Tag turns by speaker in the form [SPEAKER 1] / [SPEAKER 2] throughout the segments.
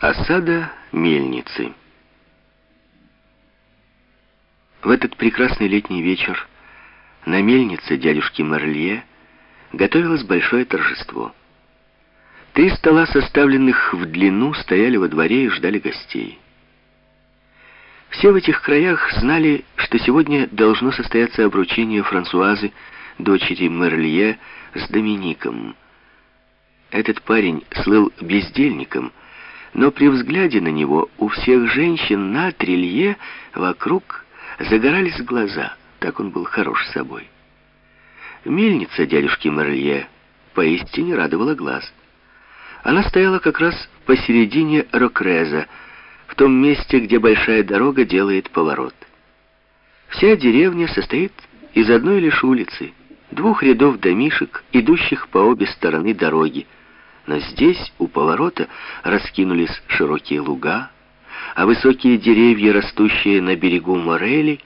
[SPEAKER 1] Осада мельницы. В этот прекрасный летний вечер на мельнице дядюшки Марлье готовилось большое торжество. Три стола, составленных в длину, стояли во дворе и ждали гостей. Все в этих краях знали, что сегодня должно состояться обручение Франсуазы, дочери Мерлье, с Домиником. Этот парень слыл бездельником — но при взгляде на него у всех женщин на трилье вокруг загорались глаза. Так он был хорош собой. Мельница дядюшки Мерлье поистине радовала глаз. Она стояла как раз посередине Рокреза, в том месте, где большая дорога делает поворот. Вся деревня состоит из одной лишь улицы, двух рядов домишек, идущих по обе стороны дороги, но здесь, у поворота, раскинулись широкие луга, а высокие деревья, растущие на берегу Морели,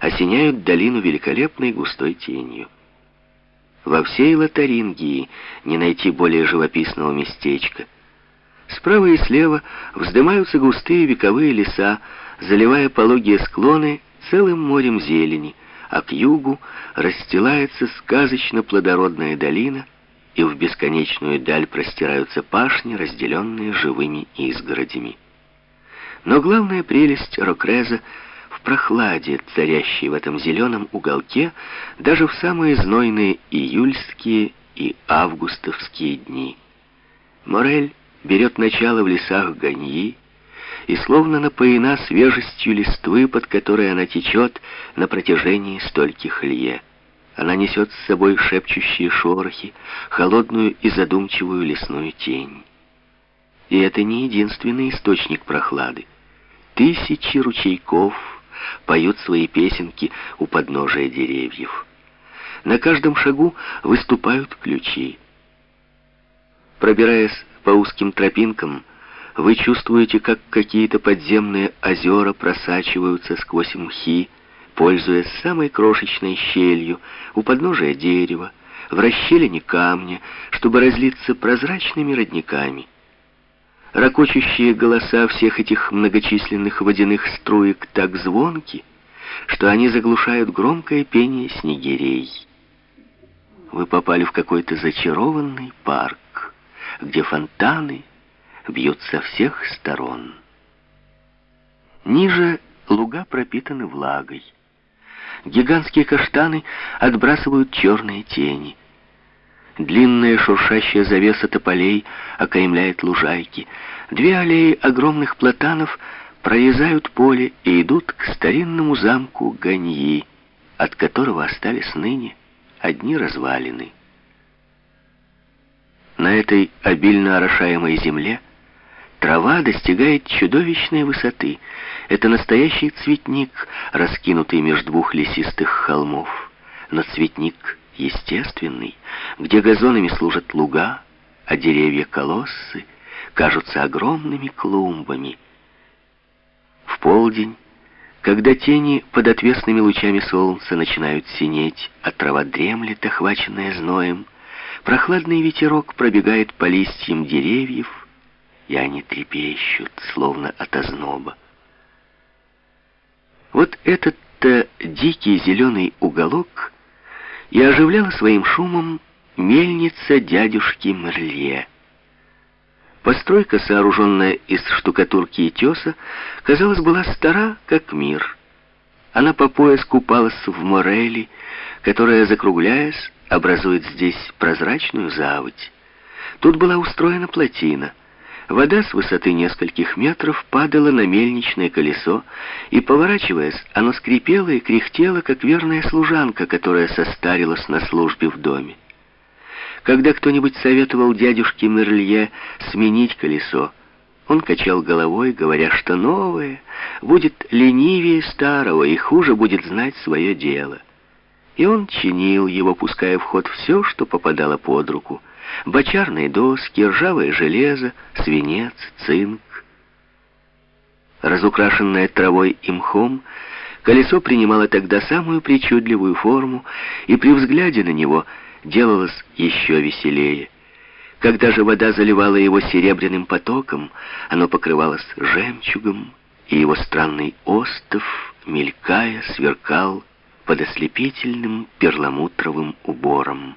[SPEAKER 1] осеняют долину великолепной густой тенью. Во всей Лотарингии не найти более живописного местечка. Справа и слева вздымаются густые вековые леса, заливая пологие склоны целым морем зелени, а к югу расстилается сказочно плодородная долина — и в бесконечную даль простираются пашни, разделенные живыми изгородями. Но главная прелесть Рокреза в прохладе, царящей в этом зеленом уголке, даже в самые знойные июльские и августовские дни. Морель берет начало в лесах Ганьи, и словно напоена свежестью листвы, под которой она течет на протяжении стольких лье. Она несет с собой шепчущие шорохи, холодную и задумчивую лесную тень. И это не единственный источник прохлады. Тысячи ручейков поют свои песенки у подножия деревьев. На каждом шагу выступают ключи. Пробираясь по узким тропинкам, вы чувствуете, как какие-то подземные озера просачиваются сквозь мхи, пользуясь самой крошечной щелью у подножия дерева, в расщелине камня, чтобы разлиться прозрачными родниками. Рокочущие голоса всех этих многочисленных водяных струек так звонки, что они заглушают громкое пение снегирей. Вы попали в какой-то зачарованный парк, где фонтаны бьют со всех сторон. Ниже луга пропитаны влагой. Гигантские каштаны отбрасывают черные тени. Длинная шуршащая завеса тополей окаймляет лужайки. Две аллеи огромных платанов прорезают поле и идут к старинному замку Ганьи, от которого остались ныне одни развалины. На этой обильно орошаемой земле Трава достигает чудовищной высоты. Это настоящий цветник, раскинутый между двух лесистых холмов. Но цветник естественный, где газонами служат луга, а деревья-колоссы кажутся огромными клумбами. В полдень, когда тени под отвесными лучами солнца начинают синеть, а трава дремлет, охваченная зноем, прохладный ветерок пробегает по листьям деревьев, и они трепещут, словно от озноба. Вот этот-то дикий зеленый уголок и оживляла своим шумом мельница дядюшки Мерлье. Постройка, сооруженная из штукатурки и теса, казалось, была стара, как мир. Она по пояс купалась в морели, которая, закругляясь, образует здесь прозрачную заводь. Тут была устроена плотина — Вода с высоты нескольких метров падала на мельничное колесо, и, поворачиваясь, оно скрипело и кряхтело, как верная служанка, которая состарилась на службе в доме. Когда кто-нибудь советовал дядюшке Мерлье сменить колесо, он качал головой, говоря, что новое будет ленивее старого и хуже будет знать свое дело. И он чинил его, пуская в ход все, что попадало под руку — бочарные доски, ржавое железо, свинец, цинк. Разукрашенное травой и мхом, колесо принимало тогда самую причудливую форму, и при взгляде на него делалось еще веселее. Когда же вода заливала его серебряным потоком, оно покрывалось жемчугом, и его странный остов, мелькая, сверкал под ослепительным перламутровым убором.